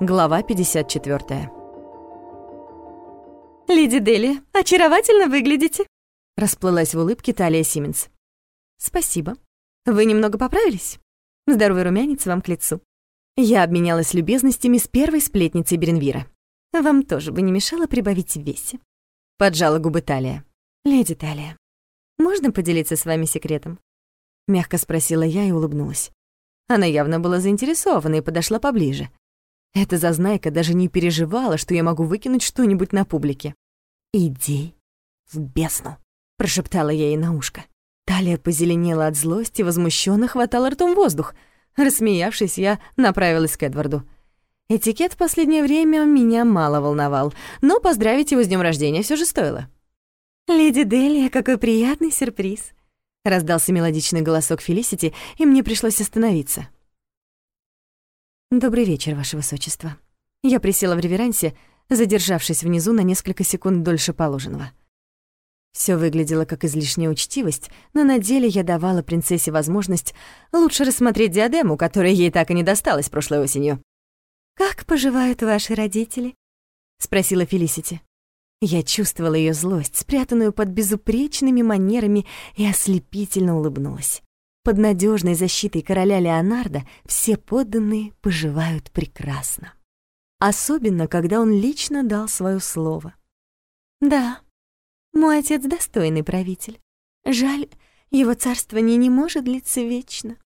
Глава 54. «Леди Дели, очаровательно выглядите!» Расплылась в улыбке Талия Сименс. «Спасибо. Вы немного поправились? Здоровый румянец вам к лицу». Я обменялась любезностями с первой сплетницей Беренвира. «Вам тоже бы не мешало прибавить в весе». Поджала губы Талия. «Леди Талия, можно поделиться с вами секретом?» Мягко спросила я и улыбнулась. Она явно была заинтересована и подошла поближе. Эта зазнайка даже не переживала, что я могу выкинуть что-нибудь на публике. «Иди в бесну», — прошептала я ей на ушко. Талия позеленела от злости, возмущенно хватала ртом воздух. Рассмеявшись, я направилась к Эдварду. Этикет в последнее время меня мало волновал, но поздравить его с днем рождения все же стоило. «Леди Делия, какой приятный сюрприз!» Раздался мелодичный голосок Фелисити, и мне пришлось остановиться. «Добрый вечер, Ваше Высочество». Я присела в реверансе, задержавшись внизу на несколько секунд дольше положенного. Все выглядело как излишняя учтивость, но на деле я давала принцессе возможность лучше рассмотреть диадему, которая ей так и не досталась прошлой осенью. «Как поживают ваши родители?» — спросила Фелисити. Я чувствовала ее злость, спрятанную под безупречными манерами, и ослепительно улыбнулась. Под надежной защитой короля Леонардо все подданные поживают прекрасно. Особенно, когда он лично дал свое слово. «Да, мой отец достойный правитель. Жаль, его царствование не может длиться вечно».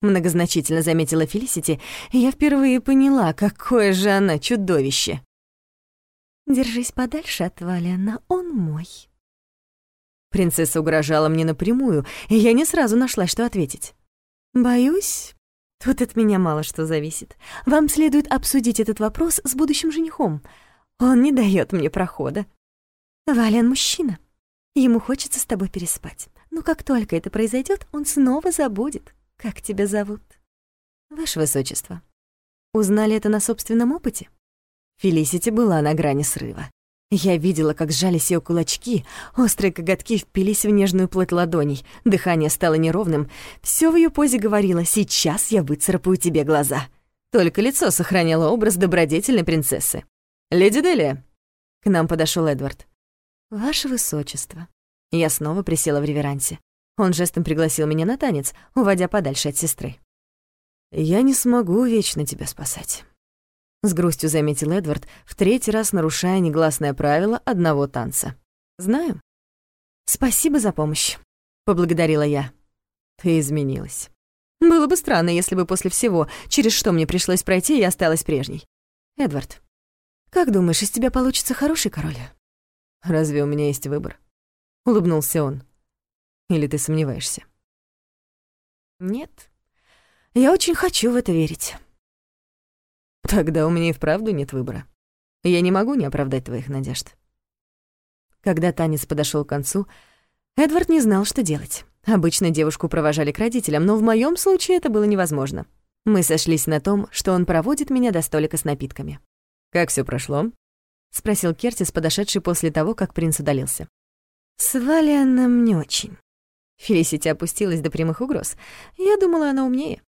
Многозначительно заметила Фелисити, и я впервые поняла, какое же она чудовище. «Держись подальше от Валиана, он мой», Принцесса угрожала мне напрямую, и я не сразу нашла, что ответить. «Боюсь, тут от меня мало что зависит. Вам следует обсудить этот вопрос с будущим женихом. Он не дает мне прохода». «Валиан мужчина. Ему хочется с тобой переспать. Но как только это произойдет, он снова забудет, как тебя зовут». «Ваше Высочество, узнали это на собственном опыте?» Фелисити была на грани срыва. Я видела, как сжались ее кулачки, острые коготки впились в нежную плоть ладоней, дыхание стало неровным. Все в ее позе говорило «Сейчас я выцарапаю тебе глаза». Только лицо сохраняло образ добродетельной принцессы. «Леди Делия!» К нам подошел Эдвард. «Ваше высочество». Я снова присела в реверансе. Он жестом пригласил меня на танец, уводя подальше от сестры. «Я не смогу вечно тебя спасать». С грустью заметил Эдвард, в третий раз нарушая негласное правило одного танца. «Знаю». «Спасибо за помощь», — поблагодарила я. «Ты изменилась. Было бы странно, если бы после всего, через что мне пришлось пройти, я осталась прежней. Эдвард, как думаешь, из тебя получится хороший король?» «Разве у меня есть выбор?» — улыбнулся он. «Или ты сомневаешься?» «Нет. Я очень хочу в это верить». Тогда у меня и вправду нет выбора. Я не могу не оправдать твоих надежд. Когда танец подошел к концу, Эдвард не знал, что делать. Обычно девушку провожали к родителям, но в моем случае это было невозможно. Мы сошлись на том, что он проводит меня до столика с напитками. «Как все прошло?» — спросил Кертис, подошедший после того, как принц удалился. «С Валианом не очень». Фелисити опустилась до прямых угроз. Я думала, она умнее.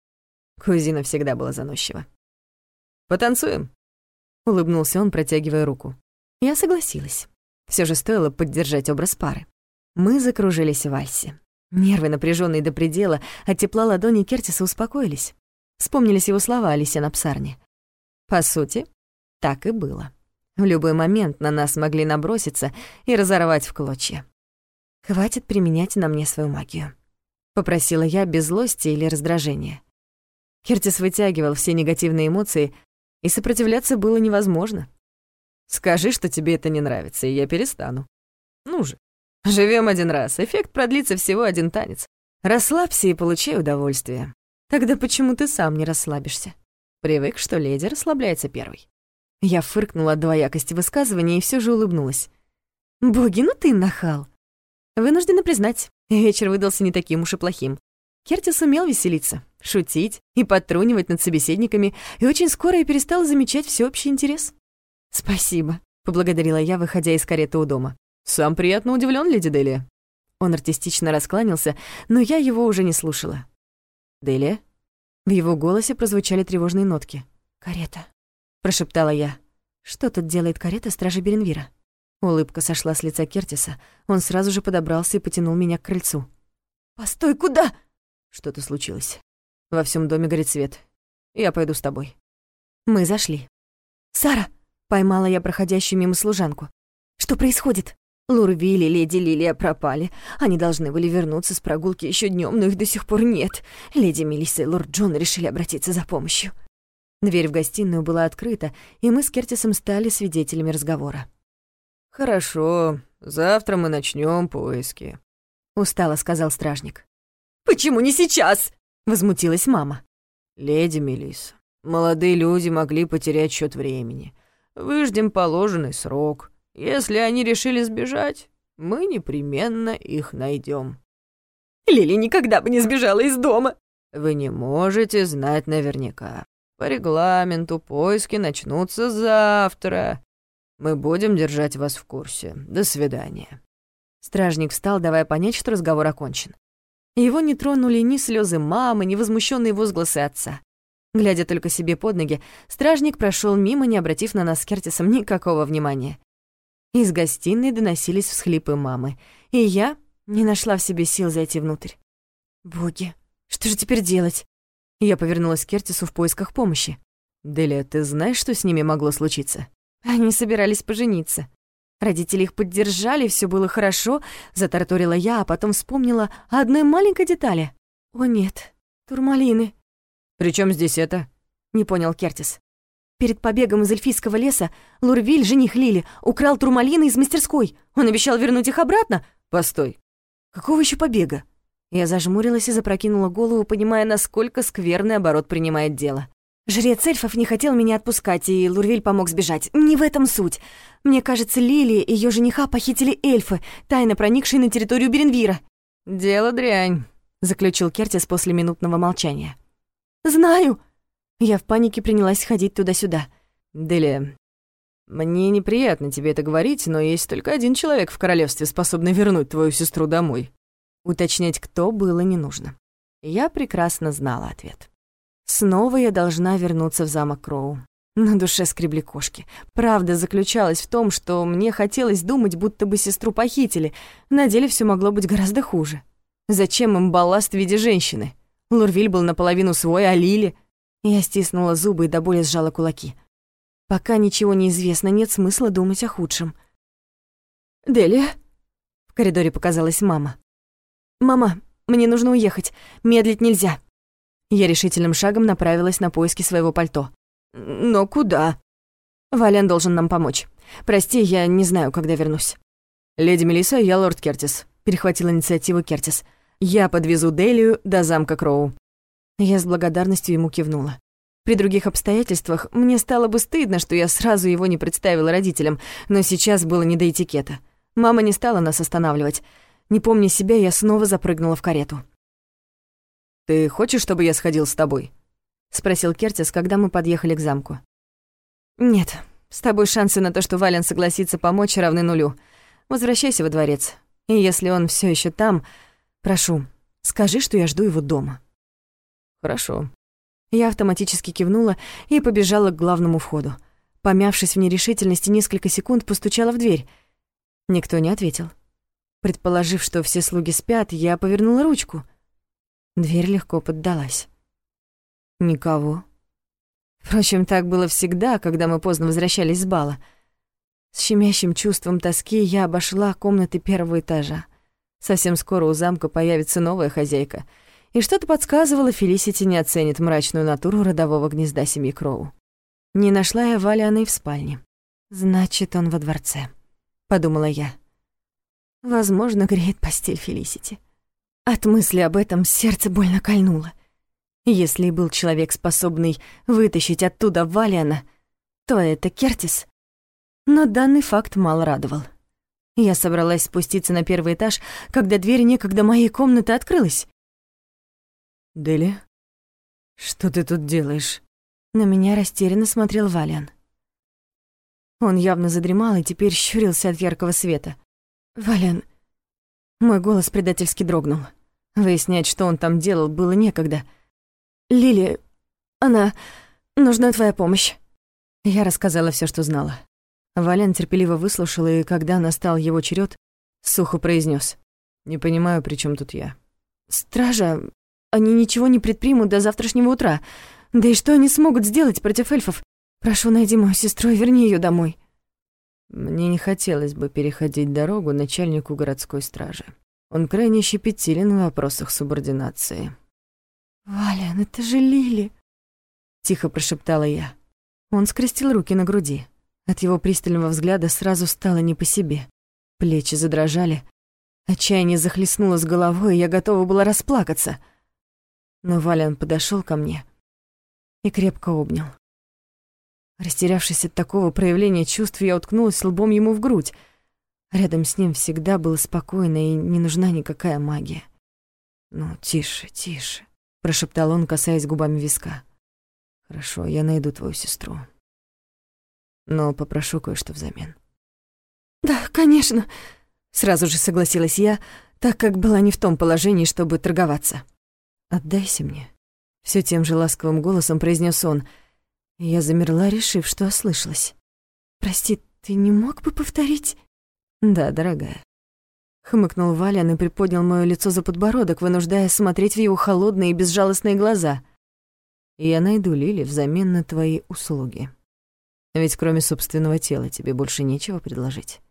Кузина всегда была заносчива. «Потанцуем?» — улыбнулся он, протягивая руку. Я согласилась. Все же стоило поддержать образ пары. Мы закружились в вальсе. Нервы, напряженные до предела, от тепла ладони Кертиса успокоились. Вспомнились его слова Алисе на псарне. По сути, так и было. В любой момент на нас могли наброситься и разорвать в клочья. «Хватит применять на мне свою магию», — попросила я без злости или раздражения. Кертис вытягивал все негативные эмоции, и сопротивляться было невозможно. Скажи, что тебе это не нравится, и я перестану. Ну же, живем один раз, эффект продлится всего один танец. Расслабься и получай удовольствие. Тогда почему ты сам не расслабишься? Привык, что леди расслабляется первой. Я фыркнула от двоякости высказывания и все же улыбнулась. «Боги, ну ты нахал!» Вынуждена признать, вечер выдался не таким уж и плохим. Кертис умел веселиться, шутить и подтрунивать над собеседниками, и очень скоро я перестала замечать всеобщий интерес. «Спасибо», — поблагодарила я, выходя из кареты у дома. «Сам приятно удивлен, леди Делия». Он артистично раскланялся, но я его уже не слушала. «Делия?» В его голосе прозвучали тревожные нотки. «Карета», — прошептала я. «Что тут делает карета стражи Беренвира?» Улыбка сошла с лица Кертиса. Он сразу же подобрался и потянул меня к крыльцу. «Постой, куда?» Что-то случилось. Во всем доме горит свет. Я пойду с тобой. Мы зашли. «Сара!» — поймала я проходящую мимо служанку. «Что происходит?» Лурвиль и леди Лилия пропали. Они должны были вернуться с прогулки еще днем, но их до сих пор нет. Леди Мелисса и лорд Джон решили обратиться за помощью. Дверь в гостиную была открыта, и мы с Кертисом стали свидетелями разговора. «Хорошо, завтра мы начнем поиски», — устало сказал стражник. «Почему не сейчас?» — возмутилась мама. «Леди Мелисса, молодые люди могли потерять счет времени. Выждем положенный срок». Если они решили сбежать, мы непременно их найдем. Лили никогда бы не сбежала из дома. Вы не можете знать наверняка. По регламенту поиски начнутся завтра. Мы будем держать вас в курсе. До свидания. Стражник встал, давая понять, что разговор окончен. Его не тронули ни слезы мамы, ни возмущенные возгласы отца. Глядя только себе под ноги, стражник прошел мимо, не обратив на нас с Кертисом никакого внимания. Из гостиной доносились всхлипы мамы, и я не нашла в себе сил зайти внутрь. «Боги, что же теперь делать?» Я повернулась к Кертису в поисках помощи. «Деля, ты знаешь, что с ними могло случиться?» Они собирались пожениться. Родители их поддержали, все было хорошо, затарторила я, а потом вспомнила о одной маленькой детали. «О нет, турмалины». «При чем здесь это?» — не понял Кертис. Перед побегом из эльфийского леса Лурвиль, жених Лили, украл турмалины из мастерской. Он обещал вернуть их обратно. Постой. Какого еще побега? Я зажмурилась и запрокинула голову, понимая, насколько скверный оборот принимает дело. Жрец эльфов не хотел меня отпускать, и Лурвиль помог сбежать. Не в этом суть. Мне кажется, Лили и ее жениха похитили эльфы, тайно проникшие на территорию Беренвира. «Дело дрянь», — заключил Кертис после минутного молчания. «Знаю», я в панике принялась ходить туда-сюда. «Делия, мне неприятно тебе это говорить, но есть только один человек в королевстве, способный вернуть твою сестру домой». Уточнять, кто, было не нужно. Я прекрасно знала ответ. Снова я должна вернуться в замок Кроу. На душе скребли кошки. Правда заключалась в том, что мне хотелось думать, будто бы сестру похитили. На деле все могло быть гораздо хуже. Зачем им балласт в виде женщины? Лурвиль был наполовину свой, а Лили... Я стиснула зубы и до боли сжала кулаки. Пока ничего не известно, нет смысла думать о худшем. «Делия?» В коридоре показалась мама. «Мама, мне нужно уехать. Медлить нельзя». Я решительным шагом направилась на поиски своего пальто. «Но куда?» «Валян должен нам помочь. Прости, я не знаю, когда вернусь». «Леди Мелисса, я лорд Кертис», — перехватил инициативу Кертис. «Я подвезу Делию до замка Кроу». Я с благодарностью ему кивнула. При других обстоятельствах мне стало бы стыдно, что я сразу его не представила родителям, но сейчас было не до этикета. Мама не стала нас останавливать. Не помня себя, я снова запрыгнула в карету. «Ты хочешь, чтобы я сходил с тобой?» — спросил Кертис, когда мы подъехали к замку. «Нет, с тобой шансы на то, что Вален согласится помочь, равны нулю. Возвращайся во дворец. И если он все еще там, прошу, скажи, что я жду его дома». «Хорошо». Я автоматически кивнула и побежала к главному входу. Помявшись в нерешительности несколько секунд, постучала в дверь. Никто не ответил. Предположив, что все слуги спят, я повернула ручку. Дверь легко поддалась. Никого. Впрочем, так было всегда, когда мы поздно возвращались с бала. С щемящим чувством тоски я обошла комнаты первого этажа. Совсем скоро у замка появится новая хозяйка — и что-то подсказывало, Фелисити не оценит мрачную натуру родового гнезда семьи Кроу. Не нашла я Валиана и в спальне. «Значит, он во дворце», — подумала я. Возможно, греет постель Фелисити. От мысли об этом сердце больно кольнуло. Если и был человек, способный вытащить оттуда Валиана, то это Кертис. Но данный факт мало радовал. Я собралась спуститься на первый этаж, когда дверь некогда моей комнаты открылась. «Дели, что ты тут делаешь?» На меня растерянно смотрел Валиан. Он явно задремал и теперь щурился от яркого света. «Валиан...» Мой голос предательски дрогнул. Выяснять, что он там делал, было некогда. «Лили, она... нужна твоя помощь». Я рассказала все, что знала. Вален терпеливо выслушал, и когда настал его черед, сухо произнес: «Не понимаю, при чем тут я?» «Стража... Они ничего не предпримут до завтрашнего утра. Да и что они смогут сделать против эльфов? Прошу, найди мою сестру и верни ее домой». Мне не хотелось бы переходить дорогу начальнику городской стражи. Он крайне щепетилен в вопросах субординации. «Валян, это же Лили!» — тихо прошептала я. Он скрестил руки на груди. От его пристального взгляда сразу стало не по себе. Плечи задрожали. Отчаяние захлестнуло с головой, и я готова была расплакаться. Но Валян подошел ко мне и крепко обнял. Растерявшись от такого проявления чувств, я уткнулась лбом ему в грудь. Рядом с ним всегда было спокойно и не нужна никакая магия. «Ну, тише, тише», — прошептал он, касаясь губами виска. «Хорошо, я найду твою сестру. Но попрошу кое-что взамен». «Да, конечно», — сразу же согласилась я, так как была не в том положении, чтобы торговаться. «Отдайся мне», — все тем же ласковым голосом произнес он — я замерла, решив, что ослышалась. «Прости, ты не мог бы повторить?» «Да, дорогая». Хмыкнул Валян и приподнял моё лицо за подбородок, вынуждая смотреть в его холодные и безжалостные глаза. «Я найду Лили взамен на твои услуги. Ведь кроме собственного тела тебе больше нечего предложить».